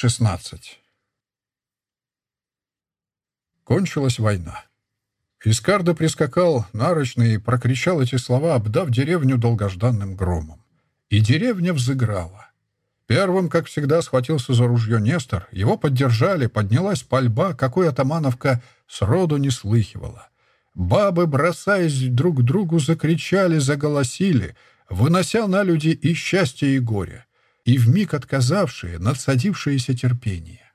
16. Кончилась война. Искарда прискакал нарочно и прокричал эти слова, обдав деревню долгожданным громом. И деревня взыграла. Первым, как всегда, схватился за ружье Нестор. Его поддержали, поднялась пальба, какой атамановка сроду не слыхивала. Бабы, бросаясь друг к другу, закричали, заголосили, вынося на люди и счастье, и горе — и вмиг отказавшие, надсадившееся терпение.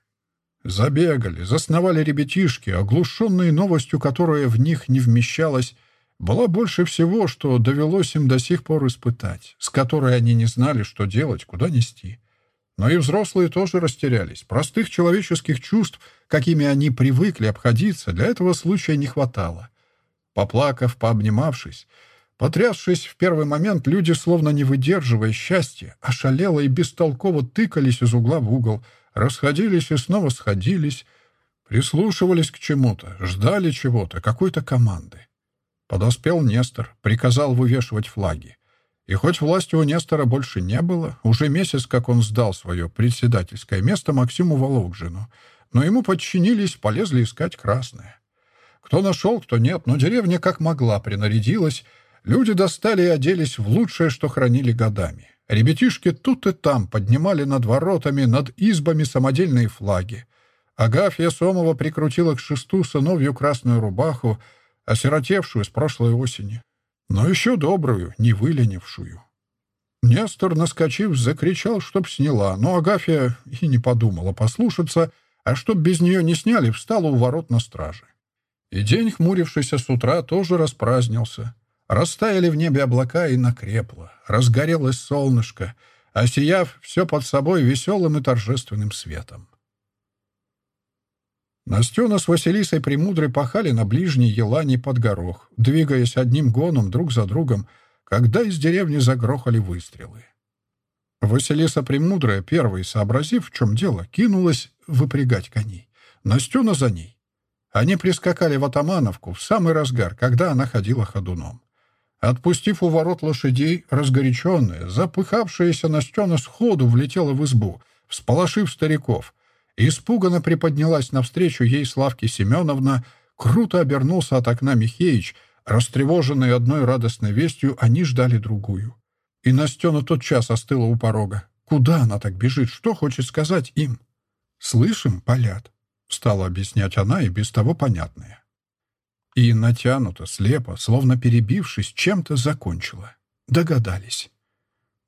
Забегали, засновали ребятишки, оглушенные новостью, которая в них не вмещалась, была больше всего, что довелось им до сих пор испытать, с которой они не знали, что делать, куда нести. Но и взрослые тоже растерялись. Простых человеческих чувств, какими они привыкли обходиться, для этого случая не хватало. Поплакав, пообнимавшись, Потрясшись в первый момент, люди, словно не выдерживая счастья, ошалело и бестолково тыкались из угла в угол, расходились и снова сходились, прислушивались к чему-то, ждали чего-то, какой-то команды. Подоспел Нестор, приказал вывешивать флаги. И хоть власти у Нестора больше не было, уже месяц, как он сдал свое председательское место Максиму Вологжину, но ему подчинились, полезли искать красное. Кто нашел, кто нет, но деревня как могла принарядилась, Люди достали и оделись в лучшее, что хранили годами. Ребятишки тут и там поднимали над воротами, над избами самодельные флаги. Агафья Сомова прикрутила к шесту сыновью красную рубаху, осиротевшую с прошлой осени, но еще добрую, не выленившую. Нестор, наскочив, закричал, чтоб сняла, но Агафья и не подумала послушаться, а чтоб без нее не сняли, встала у ворот на страже. И день, хмурившийся с утра, тоже распразднился. Растаяли в небе облака и накрепло. Разгорелось солнышко, осияв все под собой веселым и торжественным светом. Настена с Василисой Премудрой пахали на ближней елане под горох, двигаясь одним гоном друг за другом, когда из деревни загрохали выстрелы. Василиса Премудрая, первой сообразив, в чем дело, кинулась выпрягать коней. Настена за ней. Они прискакали в Атамановку в самый разгар, когда она ходила ходуном. Отпустив у ворот лошадей, разгоряченная, запыхавшаяся Настена сходу влетела в избу, всполошив стариков. Испуганно приподнялась навстречу ей Славке Семеновна, круто обернулся от окна Михеич, растревоженные одной радостной вестью, они ждали другую. И Настена тотчас остыла у порога. Куда она так бежит? Что хочет сказать им? «Слышим, полят», — стала объяснять она и без того понятное и натянуто, слепо, словно перебившись, чем-то закончила. Догадались.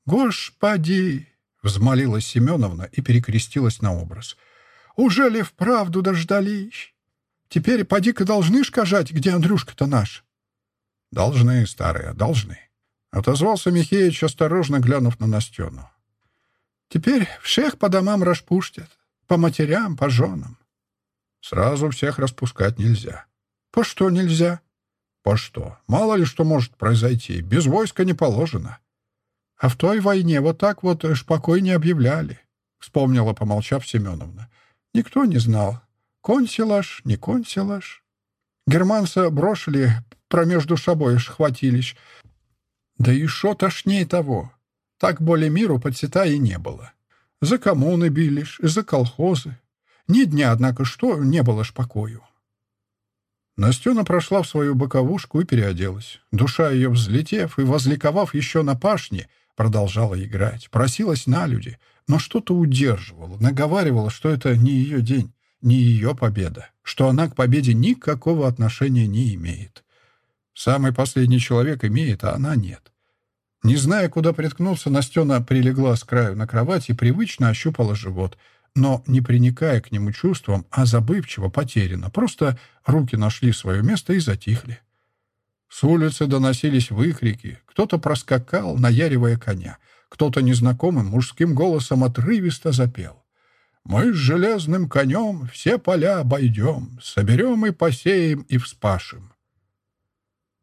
«Господи!» — взмолилась Семеновна и перекрестилась на образ. «Уже ли вправду дождались? Теперь поди-ка должны сказать, где Андрюшка-то наш?» «Должны, старые, должны», — отозвался Михеич, осторожно глянув на Настену. «Теперь всех по домам распустят, по матерям, по женам». «Сразу всех распускать нельзя», по что нельзя? По что? Мало ли что может произойти. Без войска не положено. А в той войне вот так вот шпакой не объявляли, вспомнила, помолчав Семеновна. Никто не знал. Консилаж, не консилаж. Германца брошили, промежду собой хватились. Да и шо тошнее того. Так более миру подсета и не было. За коммуны билишь, за колхозы. Ни дня, однако, что не было ж. Настена прошла в свою боковушку и переоделась. Душа ее, взлетев и возликовав еще на пашне, продолжала играть, просилась на люди, но что-то удерживала, наговаривала, что это не ее день, не ее победа, что она к победе никакого отношения не имеет. Самый последний человек имеет, а она нет. Не зная, куда приткнуться, Настена прилегла с краю на кровать и привычно ощупала живот — но не приникая к нему чувством, а забывчиво, потеряно. Просто руки нашли свое место и затихли. С улицы доносились выкрики. Кто-то проскакал, наяривая коня. Кто-то незнакомым мужским голосом отрывисто запел. «Мы с железным конем все поля обойдем, соберем и посеем и вспашем».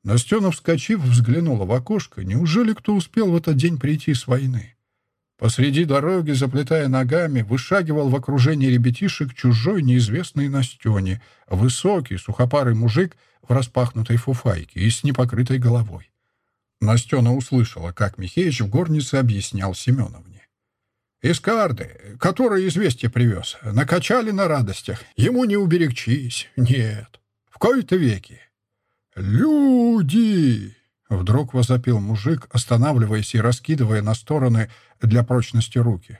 Настена, вскочив, взглянула в окошко. Неужели кто успел в этот день прийти с войны? Посреди дороги, заплетая ногами, вышагивал в окружении ребятишек чужой неизвестный Настёне, высокий, сухопарый мужик в распахнутой фуфайке и с непокрытой головой. Настёна услышала, как Михеич в горнице объяснял Семеновне. «Из карды, который известие привез, накачали на радостях. Ему не уберегчись. Нет. В кои-то веки». «Люди!» Вдруг возопил мужик, останавливаясь и раскидывая на стороны для прочности руки.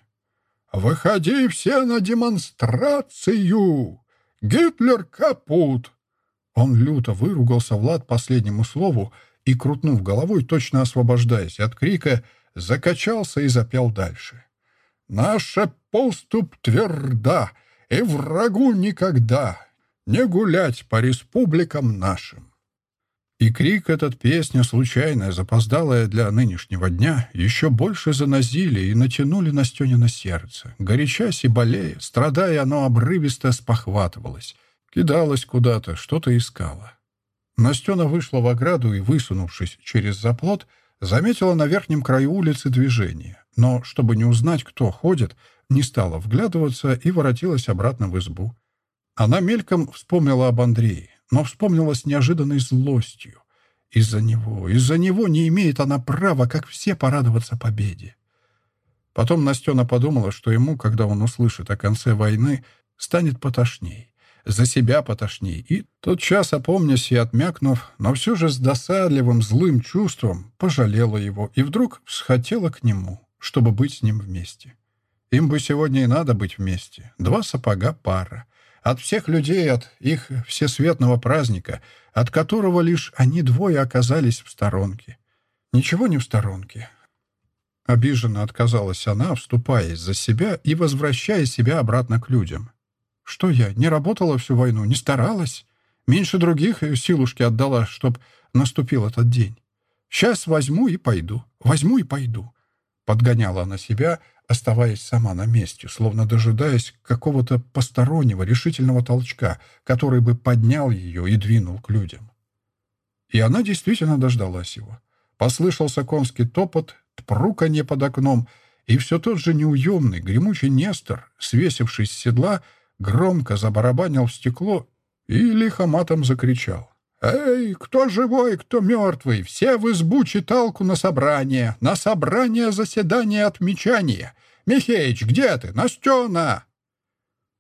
«Выходи все на демонстрацию! Гитлер капут!» Он люто выругался Влад последнему слову и, крутнув головой, точно освобождаясь от крика, закачался и запел дальше. «Наша поступ тверда, и врагу никогда не гулять по республикам нашим!» И крик этот песня случайная, запоздалая для нынешнего дня, еще больше занозили и натянули Настене на сердце. Горячась и болея, страдая, оно обрывисто спохватывалось. Кидалось куда-то, что-то искало. Настена вышла в ограду и, высунувшись через заплот, заметила на верхнем краю улицы движение. Но, чтобы не узнать, кто ходит, не стала вглядываться и воротилась обратно в избу. Она мельком вспомнила об Андрее но вспомнила с неожиданной злостью. Из-за него, из-за него не имеет она права, как все, порадоваться победе. Потом Настена подумала, что ему, когда он услышит о конце войны, станет потошней. За себя потошней. И тотчас опомнясь и отмякнув, но все же с досадливым злым чувством, пожалела его и вдруг схотела к нему, чтобы быть с ним вместе. Им бы сегодня и надо быть вместе. Два сапога пара — от всех людей, от их всесветного праздника, от которого лишь они двое оказались в сторонке. Ничего не в сторонке. Обиженно отказалась она, вступаясь за себя и возвращая себя обратно к людям. Что я, не работала всю войну, не старалась? Меньше других силушки отдала, чтоб наступил этот день. Сейчас возьму и пойду, возьму и пойду. Подгоняла она себя, — оставаясь сама на месте, словно дожидаясь какого-то постороннего решительного толчка, который бы поднял ее и двинул к людям. И она действительно дождалась его. Послышался конский топот, тпруканье под окном, и все тот же неуемный, гремучий Нестор, свесившись с седла, громко забарабанил в стекло и лихоматом закричал. «Эй, кто живой, кто мертвый, все в избу читалку на собрание, на собрание заседания отмечания. Михеич, где ты? Настена!»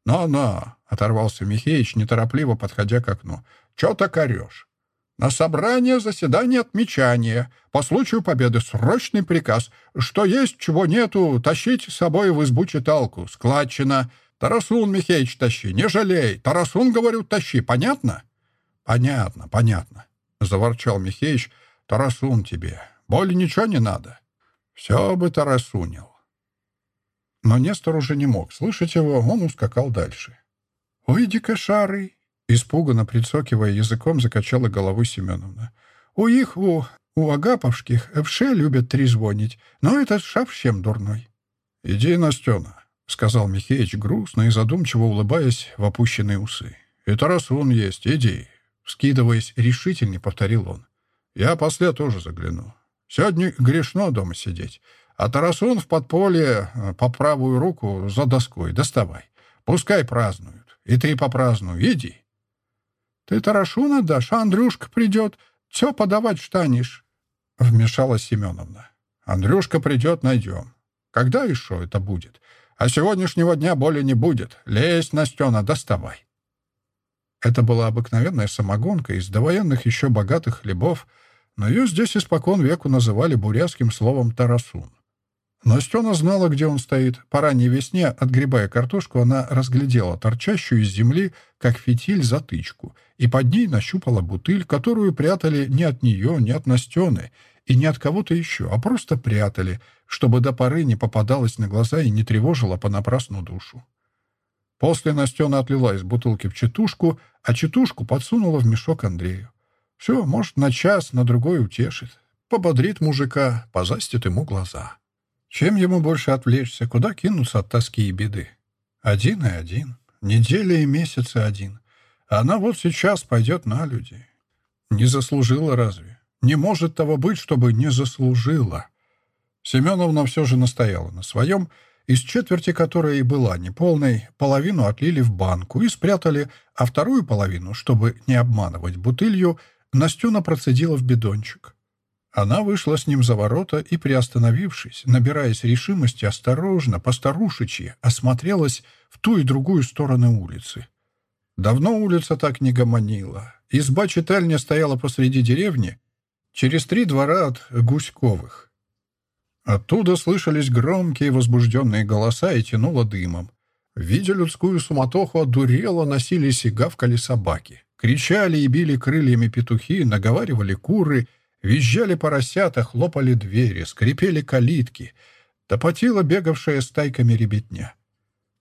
«Но-но!» — оторвался Михеич, неторопливо подходя к окну. «Че так орешь?» «На собрание заседания отмечания. По случаю победы срочный приказ. Что есть, чего нету, тащить с собой в избу читалку. Складчина. Тарасун, Михеич, тащи, не жалей. Тарасун, говорю, тащи. Понятно?» «Понятно, понятно», — заворчал Михеич. «Тарасун тебе. более ничего не надо. Все бы тарасунил». Но Нестор уже не мог слышать его, он ускакал дальше. «Уйди, кошары!» — испуганно прицокивая языком, закачала голову Семеновна. «У их, у, у агаповских, вше любят трезвонить, но этот шав дурной». «Иди, Настена», — сказал Михеич грустно и задумчиво улыбаясь в опущенные усы. «И Тарасун есть, иди, Вскидываясь, решительно повторил он. «Я после тоже загляну. Сегодня грешно дома сидеть. А Тарасун в подполье э, по правую руку за доской. Доставай. Пускай празднуют. И ты попразднуй. Иди». «Ты Тарашуна дашь, а Андрюшка придет. Все подавать штанишь», — вмешалась Семеновна. «Андрюшка придет, найдем. Когда еще это будет? А сегодняшнего дня боли не будет. Лезь, Настена, доставай». Это была обыкновенная самогонка из довоенных еще богатых хлебов, но ее здесь испокон веку называли бурятским словом «тарасун». Но знала, где он стоит. По ранней весне, отгребая картошку, она разглядела торчащую из земли, как фитиль, затычку, и под ней нащупала бутыль, которую прятали не от нее, не от Настены и не от кого-то еще, а просто прятали, чтобы до поры не попадалась на глаза и не тревожила понапрасну душу. После Настена отлила из бутылки в четушку, а четушку подсунула в мешок Андрею. Все, может, на час, на другой утешит. Пободрит мужика, позастит ему глаза. Чем ему больше отвлечься, куда кинуться от тоски и беды? Один и один. Неделя и месяцы один. Она вот сейчас пойдет на людей. Не заслужила разве? Не может того быть, чтобы не заслужила. Семеновна все же настояла на своем, из четверти которая и была неполной, половину отлили в банку и спрятали, а вторую половину, чтобы не обманывать бутылью, Настюна процедила в бидончик. Она вышла с ним за ворота и, приостановившись, набираясь решимости, осторожно, постарушечье, осмотрелась в ту и другую стороны улицы. Давно улица так не гомонила. Изба-читальня стояла посреди деревни, через три двора от Гуськовых. Оттуда слышались громкие возбужденные голоса и тянуло дымом. Видя людскую суматоху, одурело носились и гавкали собаки. Кричали и били крыльями петухи, наговаривали куры, визжали поросята, хлопали двери, скрипели калитки, топотила бегавшая стайками ребятня.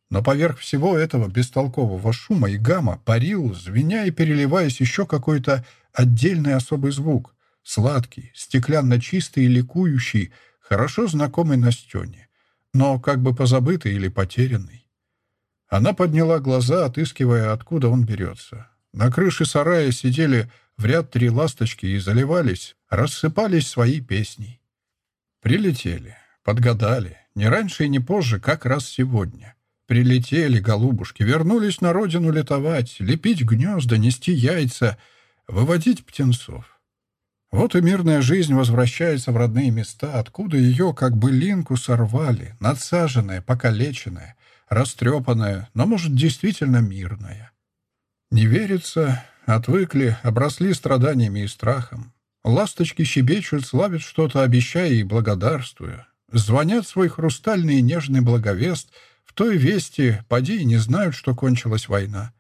Но поверх всего этого бестолкового шума и гамма парил, звеня и переливаясь еще какой-то отдельный особый звук, сладкий, стеклянно чистый и ликующий, хорошо знакомый Настене, но как бы позабытый или потерянный. Она подняла глаза, отыскивая, откуда он берется. На крыше сарая сидели в ряд три ласточки и заливались, рассыпались свои песни. Прилетели, подгадали, не раньше и не позже, как раз сегодня. Прилетели голубушки, вернулись на родину летовать, лепить гнезда, нести яйца, выводить птенцов. Вот и мирная жизнь возвращается в родные места, откуда ее, как бы линку, сорвали, надсаженная, покалеченная, растрепанная, но, может, действительно мирная. Не верится, отвыкли, обросли страданиями и страхом. Ласточки щебечут, славят что-то, обещая и благодарствуя. Звонят свой хрустальный и нежный благовест, в той вести, поди, не знают, что кончилась война.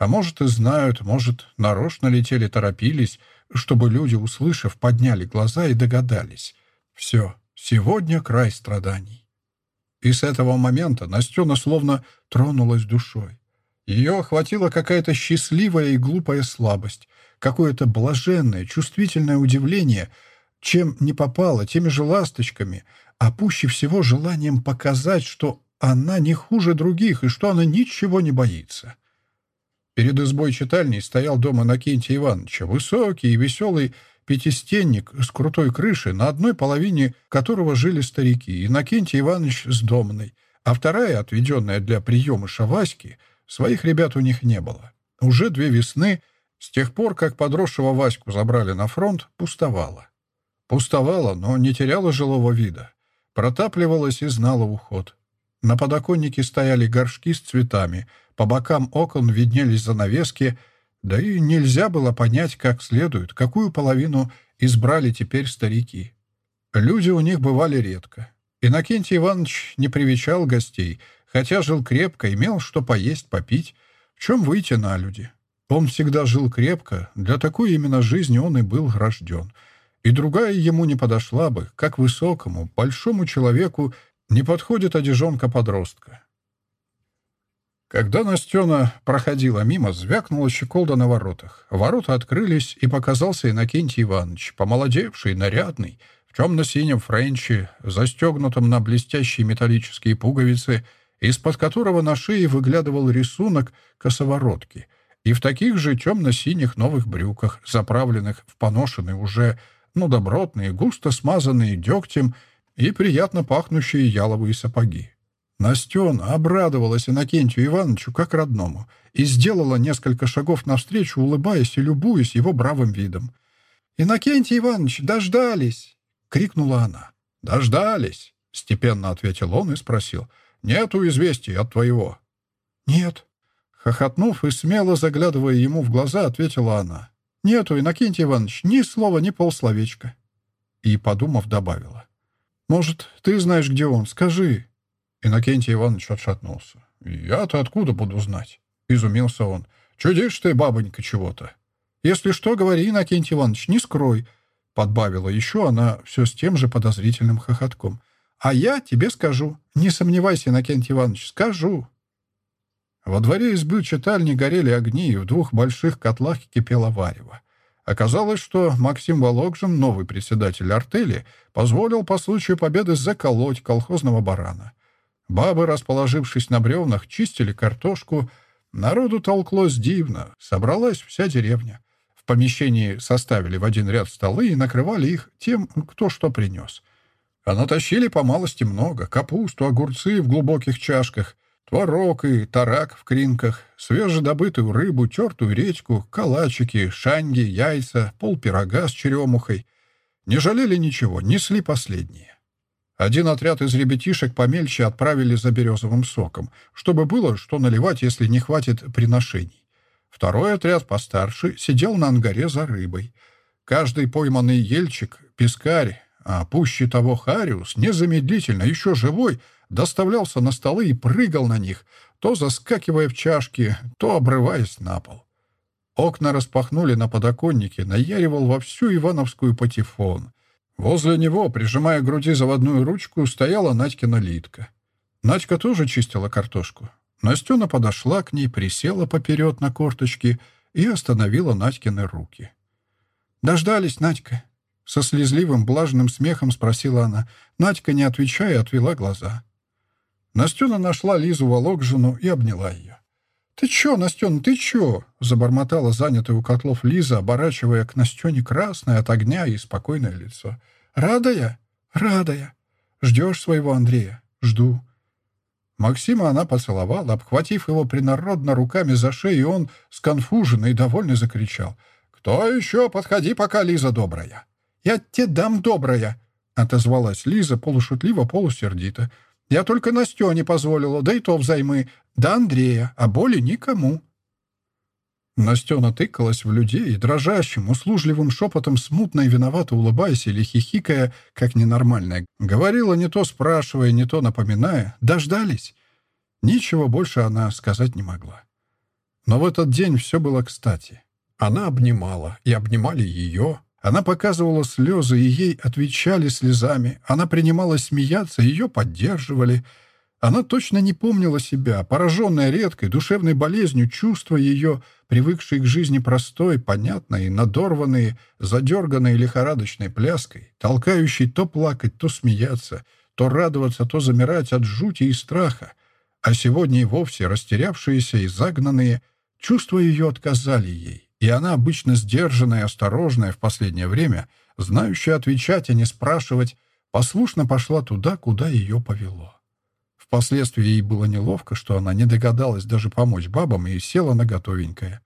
А может и знают, может, нарочно летели, торопились, чтобы люди, услышав, подняли глаза и догадались. Все, сегодня край страданий. И с этого момента Настена словно тронулась душой. Ее охватила какая-то счастливая и глупая слабость, какое-то блаженное, чувствительное удивление, чем не попало, теми же ласточками, а пуще всего желанием показать, что она не хуже других и что она ничего не боится. Перед избой читальни стоял дом Накентий Ивановича, высокий и веселый пятистенник с крутой крышей, на одной половине которого жили старики, Иннокентий Иванович с домной, а вторая, отведенная для приема Шаваськи, своих ребят у них не было. Уже две весны, с тех пор, как подросшего Ваську забрали на фронт, пустовала. Пустовала, но не теряла жилого вида. Протапливалась и знала уход. На подоконнике стояли горшки с цветами — по бокам окон виднелись занавески, да и нельзя было понять как следует, какую половину избрали теперь старики. Люди у них бывали редко. Иннокентий Иванович не привечал гостей, хотя жил крепко, имел что поесть, попить, в чем выйти на люди. Он всегда жил крепко, для такой именно жизни он и был рожден. И другая ему не подошла бы, как высокому, большому человеку не подходит одежонка подростка. Когда Настена проходила мимо, звякнула щеколда на воротах. Ворота открылись, и показался Иннокентий Иванович, помолодевший, нарядный, в темно-синем френче, застегнутом на блестящие металлические пуговицы, из-под которого на шее выглядывал рисунок косоворотки, и в таких же темно-синих новых брюках, заправленных в поношенные уже, ну, добротные, густо смазанные дегтем и приятно пахнущие яловые сапоги. Настена обрадовалась Иннокентию Ивановичу как родному и сделала несколько шагов навстречу, улыбаясь и любуясь его бравым видом. «Иннокентий Иванович, дождались!» — крикнула она. «Дождались!» — степенно ответил он и спросил. «Нету известий от твоего?» «Нет». Хохотнув и смело заглядывая ему в глаза, ответила она. «Нету, Иннокентий Иванович, ни слова, ни полсловечка». И, подумав, добавила. «Может, ты знаешь, где он? Скажи». Иннокентий Иванович отшатнулся. «Я-то откуда буду знать?» — изумился он. «Чудишь ты, бабонька, чего-то!» «Если что, говори, Иннокентий Иванович, не скрой!» — подбавила еще она все с тем же подозрительным хохотком. «А я тебе скажу. Не сомневайся, Иннокентий Иванович, скажу!» Во дворе избы читальни горели огни, и в двух больших котлах кипело варево. Оказалось, что Максим Волокжин, новый председатель артели, позволил по случаю победы заколоть колхозного барана — Бабы, расположившись на бревнах, чистили картошку. Народу толклось дивно. Собралась вся деревня. В помещении составили в один ряд столы и накрывали их тем, кто что принес. А натащили по малости много. Капусту, огурцы в глубоких чашках, творог и тарак в кринках, свежедобытую рыбу, тертую редьку, калачики, шанги, яйца, полпирога с черемухой. Не жалели ничего, несли последние. Один отряд из ребятишек помельче отправили за березовым соком, чтобы было что наливать, если не хватит приношений. Второй отряд постарше сидел на ангаре за рыбой. Каждый пойманный ельчик, пескарь, а пуще того Хариус, незамедлительно, еще живой, доставлялся на столы и прыгал на них, то заскакивая в чашки, то обрываясь на пол. Окна распахнули на подоконнике, наяривал вовсю ивановскую патефон. Возле него, прижимая к груди заводную ручку, стояла Надькина Литка. Надька тоже чистила картошку. Настена подошла к ней, присела поперед на корточки и остановила Надькины руки. «Дождались, Надька?» Со слезливым, блажным смехом спросила она. Надька, не отвечая, отвела глаза. Настена нашла Лизу волокжину и обняла ее. «Ты чё, Настён, ну ты чё?» — забормотала занятая у котлов Лиза, оборачивая к Настёне красное от огня и спокойное лицо. «Рада я? Рада я. Ждёшь своего Андрея? Жду». Максима она поцеловала, обхватив его принародно руками за шею, и он сконфуженно и довольно закричал. «Кто ещё? Подходи пока, Лиза добрая!» «Я тебе дам добрая!» — отозвалась Лиза полушутливо, полусердито. Я только Настене позволила, да и то взаймы, да Андрея, а боли никому». Настена натыкалась в людей, дрожащим, услужливым шепотом, смутно и виновато улыбаясь или хихикая, как ненормальная. Говорила не то спрашивая, не то напоминая. Дождались. Ничего больше она сказать не могла. Но в этот день все было кстати. Она обнимала, и обнимали ее, она показывала слезы, и ей отвечали слезами. Она принимала смеяться, ее поддерживали. Она точно не помнила себя, пораженная редкой душевной болезнью, чувства ее, привыкшие к жизни простой, понятной, надорванные, задерганной лихорадочной пляской, толкающей то плакать, то смеяться, то радоваться, то замирать от жути и страха. А сегодня и вовсе растерявшиеся и загнанные чувства ее отказали ей и она обычно сдержанная и осторожная в последнее время, знающая отвечать, а не спрашивать, послушно пошла туда, куда ее повело. Впоследствии ей было неловко, что она не догадалась даже помочь бабам и села на готовенькое.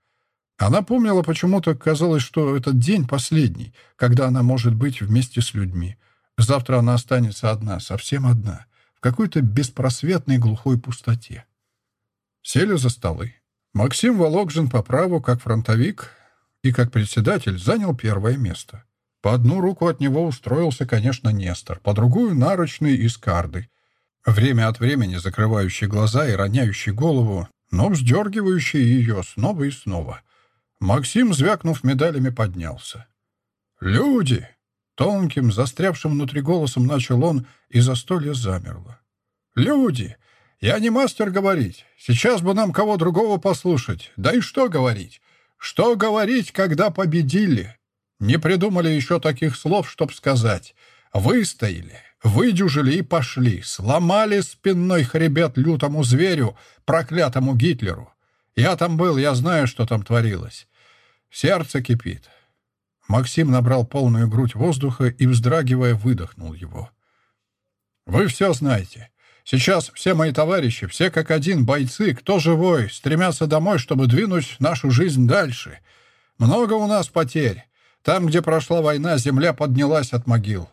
Она помнила почему-то, казалось, что этот день последний, когда она может быть вместе с людьми. Завтра она останется одна, совсем одна, в какой-то беспросветной глухой пустоте. Сели за столы. Максим Вологжин по праву как фронтовик и как председатель занял первое место. По одну руку от него устроился, конечно, Нестор, по другую — нарочный из карды, время от времени закрывающий глаза и роняющий голову, но вздергивающий ее снова и снова. Максим, звякнув медалями, поднялся. «Люди!» — тонким, застрявшим внутри голосом начал он, и застолье замерло. «Люди! Я не мастер говорить. Сейчас бы нам кого другого послушать. Да и что говорить? Что говорить, когда победили? Не придумали еще таких слов, чтоб сказать. Выстояли, выдюжили и пошли. Сломали спинной хребет лютому зверю, проклятому Гитлеру. Я там был, я знаю, что там творилось. Сердце кипит. Максим набрал полную грудь воздуха и, вздрагивая, выдохнул его. «Вы все знаете. Сейчас все мои товарищи, все как один бойцы, кто живой, стремятся домой, чтобы двинуть нашу жизнь дальше. Много у нас потерь. Там, где прошла война, земля поднялась от могил.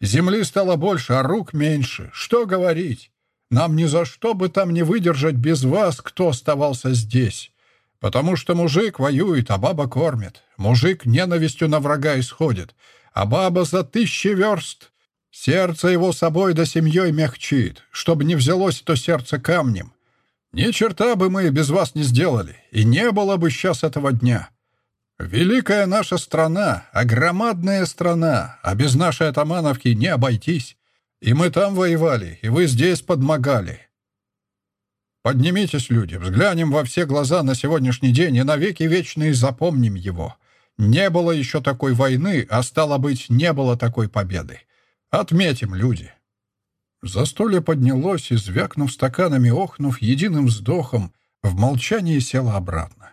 Земли стало больше, а рук меньше. Что говорить? Нам ни за что бы там не выдержать без вас, кто оставался здесь. Потому что мужик воюет, а баба кормит. Мужик ненавистью на врага исходит. А баба за тысячи верст Сердце его собой да семьей мягчит, чтобы не взялось то сердце камнем. Ни черта бы мы без вас не сделали, и не было бы сейчас этого дня. Великая наша страна, а громадная страна, а без нашей атамановки не обойтись. И мы там воевали, и вы здесь подмогали. Поднимитесь, люди, взглянем во все глаза на сегодняшний день и навеки вечные запомним его. Не было еще такой войны, а стало быть, не было такой победы. «Отметим, люди!» Застолье поднялось, и, звякнув стаканами, охнув, единым вздохом, в молчании села обратно.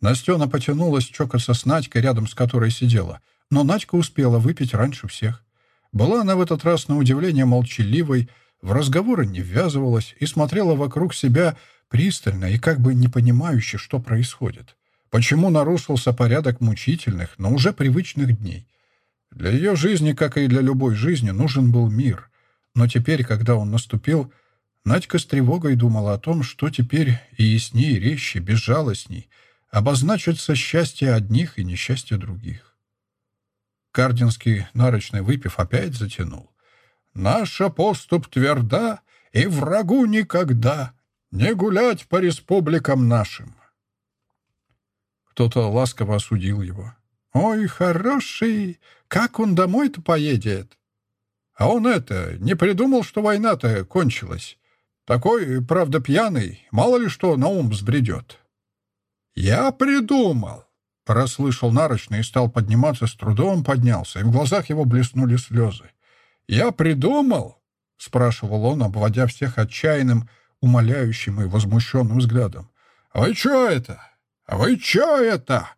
Настена потянулась чокаться с Надькой, рядом с которой сидела, но Надька успела выпить раньше всех. Была она в этот раз, на удивление, молчаливой, в разговоры не ввязывалась и смотрела вокруг себя пристально и как бы не понимающе, что происходит. Почему нарушился порядок мучительных, но уже привычных дней — для ее жизни, как и для любой жизни, нужен был мир. Но теперь, когда он наступил, Надька с тревогой думала о том, что теперь и яснее, и резче, безжалостней обозначится счастье одних и несчастье других. Кардинский, нарочный выпив, опять затянул. «Наша поступ тверда, и врагу никогда не гулять по республикам нашим». Кто-то ласково осудил его. Ой, хороший! Как он домой-то поедет? А он это, не придумал, что война-то кончилась. Такой, правда, пьяный, мало ли что на ум взбредет. Я придумал! Расслышал нарочно и стал подниматься с трудом, поднялся, и в глазах его блеснули слезы. «Я придумал!» — спрашивал он, обводя всех отчаянным, умоляющим и возмущенным взглядом. «Вы чё это? Вы чё это?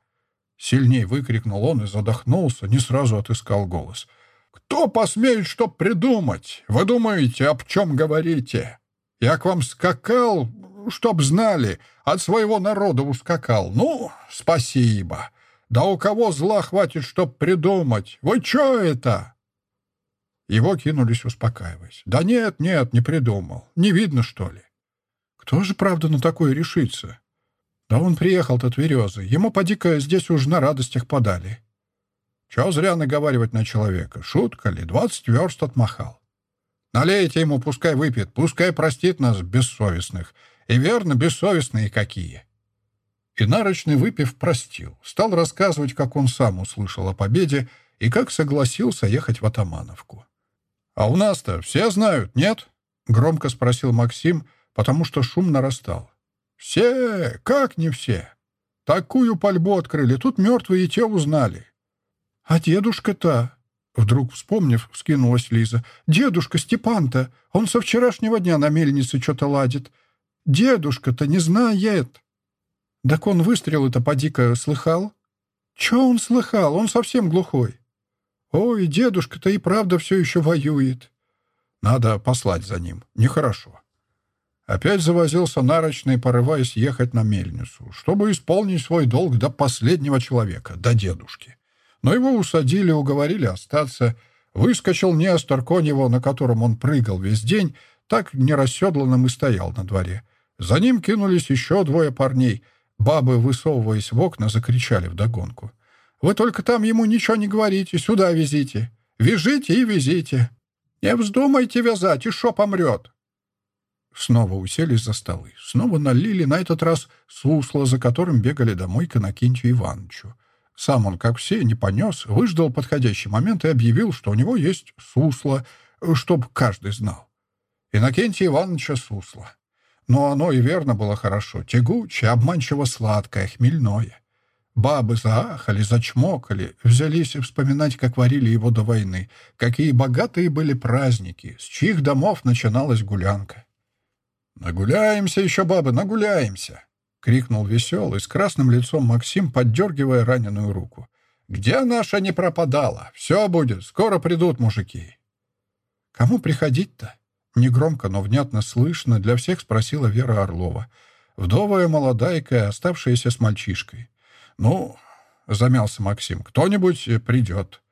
Сильней выкрикнул он и задохнулся, не сразу отыскал голос. «Кто посмеет что придумать? Вы думаете, об чем говорите? Я к вам скакал, чтоб знали, от своего народа ускакал. Ну, спасибо. Да у кого зла хватит, чтоб придумать? Вы чё это?» Его кинулись успокаиваясь. «Да нет, нет, не придумал. Не видно, что ли?» «Кто же, правда, на такое решится?» Да он приехал, тот Верезы. Ему, поди-ка, здесь уж на радостях подали. Чего зря наговаривать на человека? Шутка ли? Двадцать верст отмахал. Налейте ему, пускай выпьет, пускай простит нас, бессовестных. И верно, бессовестные какие. И нарочный, выпив, простил. Стал рассказывать, как он сам услышал о победе и как согласился ехать в Атамановку. «А у нас-то все знают, нет?» — громко спросил Максим, потому что шум нарастал. Все, как не все. Такую пальбу открыли, тут мертвые те узнали. А дедушка-то... Вдруг, вспомнив, вскинулась Лиза. «Дедушка Степан-то! Он со вчерашнего дня на мельнице что-то ладит. Дедушка-то не знает!» «Так он выстрел это поди-ка слыхал?» «Чё он слыхал? Он совсем глухой!» «Ой, дедушка-то и правда все еще воюет!» «Надо послать за ним. Нехорошо!» Опять завозился нарочный, порываясь ехать на мельницу, чтобы исполнить свой долг до последнего человека, до дедушки. Но его усадили, уговорили остаться. Выскочил Нестор Конева, на котором он прыгал весь день, так нераседланным и стоял на дворе. За ним кинулись еще двое парней. Бабы, высовываясь в окна, закричали вдогонку. «Вы только там ему ничего не говорите, сюда везите. Вяжите и везите. Не вздумайте вязать, и шо помрет. Снова уселись за столы. Снова налили, на этот раз сусло, за которым бегали домой к Иннокентию Ивановичу. Сам он, как все, не понес, выждал подходящий момент и объявил, что у него есть сусло, чтоб каждый знал. Иннокентия Ивановича сусло. Но оно и верно было хорошо, тягучее, обманчиво сладкое, хмельное. Бабы заахали, зачмокали, взялись вспоминать, как варили его до войны, какие богатые были праздники, с чьих домов начиналась гулянка. «Нагуляемся еще, бабы, нагуляемся!» — крикнул веселый, с красным лицом Максим, поддергивая раненую руку. «Где наша не пропадала? Все будет, скоро придут мужики!» «Кому приходить-то?» — негромко, но внятно слышно для всех спросила Вера Орлова. Вдовая молодайка, оставшаяся с мальчишкой. «Ну, — замялся Максим, — кто-нибудь придет».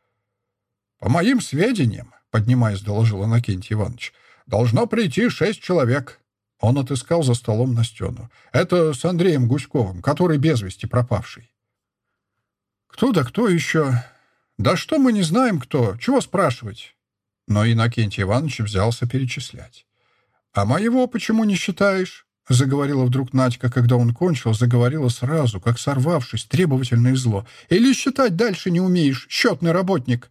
«По моим сведениям, — поднимаясь, доложил Анакентий Иванович, — должно прийти шесть человек». Он отыскал за столом Настену. «Это с Андреем Гуськовым, который без вести пропавший». «Кто да кто еще?» «Да что мы не знаем кто? Чего спрашивать?» Но Иннокентий Иванович взялся перечислять. «А моего почему не считаешь?» Заговорила вдруг Надька, когда он кончил, заговорила сразу, как сорвавшись, требовательное зло. «Или считать дальше не умеешь, счетный работник?»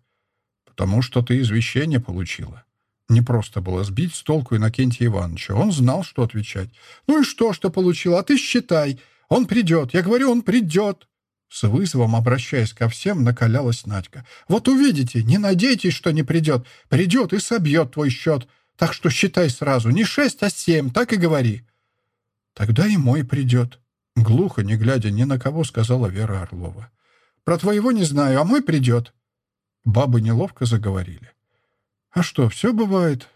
«Потому что ты извещение получила. Непросто было сбить с толку Иннокентия Ивановича. Он знал, что отвечать. «Ну и что, что получил? А ты считай. Он придет. Я говорю, он придет». С вызовом, обращаясь ко всем, накалялась Надька. «Вот увидите, не надейтесь, что не придет. Придет и собьет твой счет. Так что считай сразу, не шесть, а семь, так и говори». «Тогда и мой придет», — глухо, не глядя ни на кого, сказала Вера Орлова. «Про твоего не знаю, а мой придет». Бабы неловко заговорили. «А что, все бывает?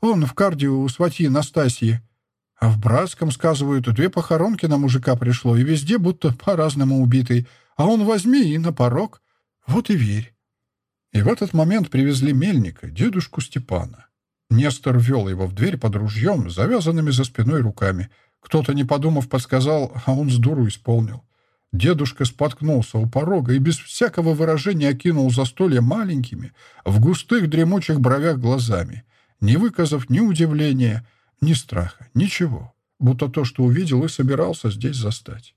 Он в кардио у свати Настасьи. А в Братском, сказывают, две похоронки на мужика пришло, и везде будто по-разному убитый. А он возьми и на порог. Вот и верь». И в этот момент привезли мельника, дедушку Степана. Нестор вел его в дверь под ружьем, завязанными за спиной руками. Кто-то, не подумав, подсказал, а он с дуру исполнил. Дедушка споткнулся у порога и без всякого выражения окинул застолье маленькими, в густых дремучих бровях глазами, не выказав ни удивления, ни страха, ничего, будто то, что увидел и собирался здесь застать.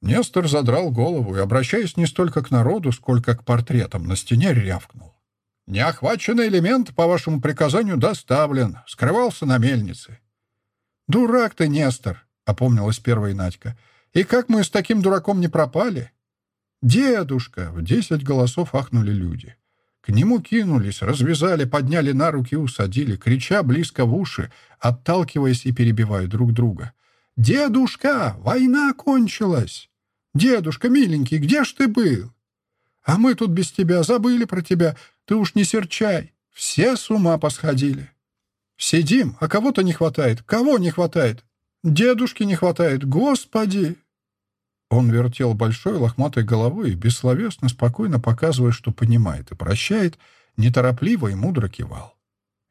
Нестор задрал голову и, обращаясь не столько к народу, сколько к портретам, на стене рявкнул. «Неохваченный элемент, по вашему приказанию, доставлен. Скрывался на мельнице». «Дурак ты, Нестор!» — опомнилась первая Надька — и как мы с таким дураком не пропали? Дедушка! В десять голосов ахнули люди. К нему кинулись, развязали, подняли на руки и усадили, крича близко в уши, отталкиваясь и перебивая друг друга. «Дедушка! Война кончилась! Дедушка, миленький, где ж ты был? А мы тут без тебя, забыли про тебя. Ты уж не серчай. Все с ума посходили. Сидим, а кого-то не хватает. Кого не хватает? Дедушки не хватает. Господи!» Он вертел большой лохматой головой и бессловесно, спокойно показывая, что понимает и прощает, неторопливо и мудро кивал.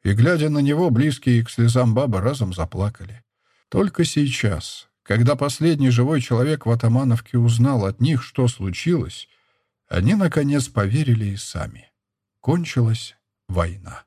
И, глядя на него, близкие к слезам бабы разом заплакали. Только сейчас, когда последний живой человек в Атамановке узнал от них, что случилось, они, наконец, поверили и сами. Кончилась война.